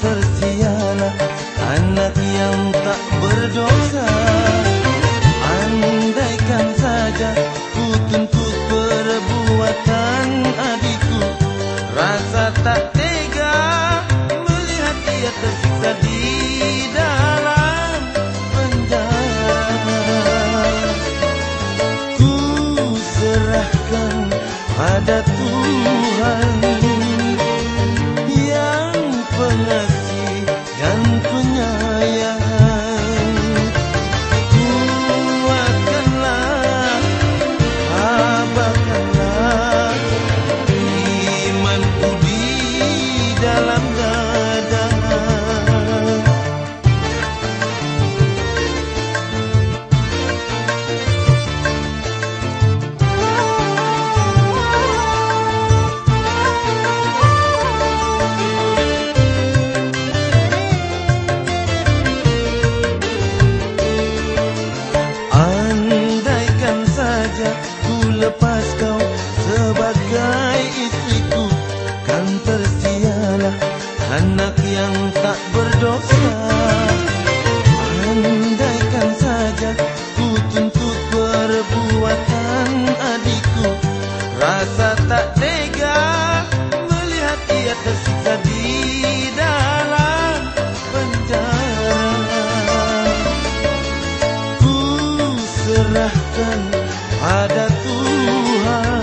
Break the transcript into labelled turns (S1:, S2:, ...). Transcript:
S1: tertiada anak yang tak berdosa. Andaikan saja ku tuntut perbuatan adikku rasa tak yang tak berdosa. Andaikan saja ku tuntut perbuatan adikku Rasa tak tega melihat dia tersiksa di dalam penjara. Ku serahkan pada Tuhan